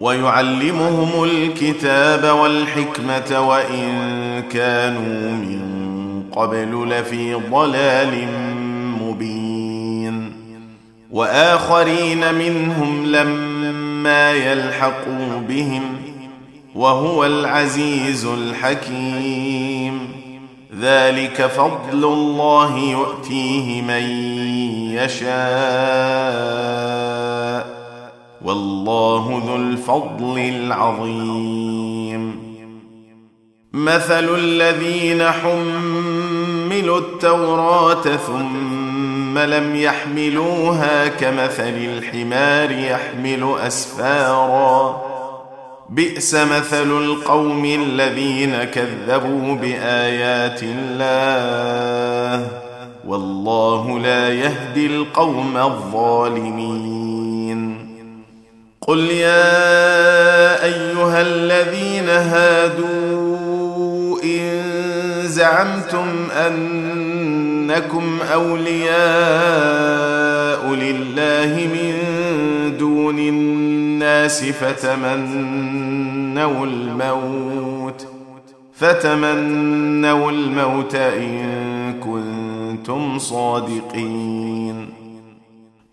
ويعلمهم الكتاب والحكمة وإن كانوا من قبل لفي ضلال مبين. وآخرين منهم لما يلحقوا بهم وهو العزيز الحكيم. ذلك فضل الله يؤتيه من يشاء. والله ذو الفضل العظيم. مثل الذين حملوا التوراة ثم لم يحملوها كمثل الحمار يحمل أسفارا. بئس مثل القوم الذين كذبوا بآيات الله. والله لا يهدي القوم الظالمين. قل يا أيها الذين هادوا إن زعمتم أنكم أولياء لله من دون الناس فتمنوا الموت فتمنوا الموت إن كنتم صادقين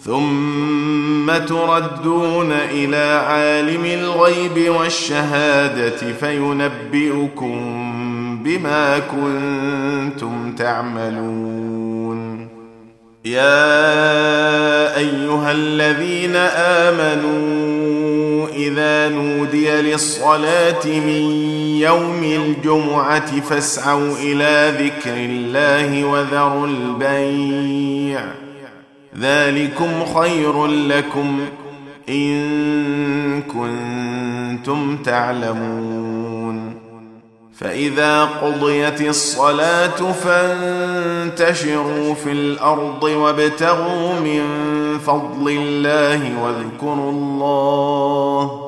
ثم تردون إلى عالم الغيب والشهادة فينبئكم بما كنتم تعملون. يا أيها الذين آمنوا إذا نودي للصلاة من يوم الجمعة فاسعوا إلى ذكر الله وذروا البيع. ذلكم خير لكم إن كنتم تعلمون. فإذا قضيت الصلاة فانتشروا في الأرض وابتغوا من فضل الله واذكروا الله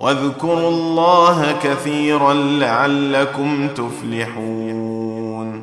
واذكروا الله كثيرا لعلكم تفلحون.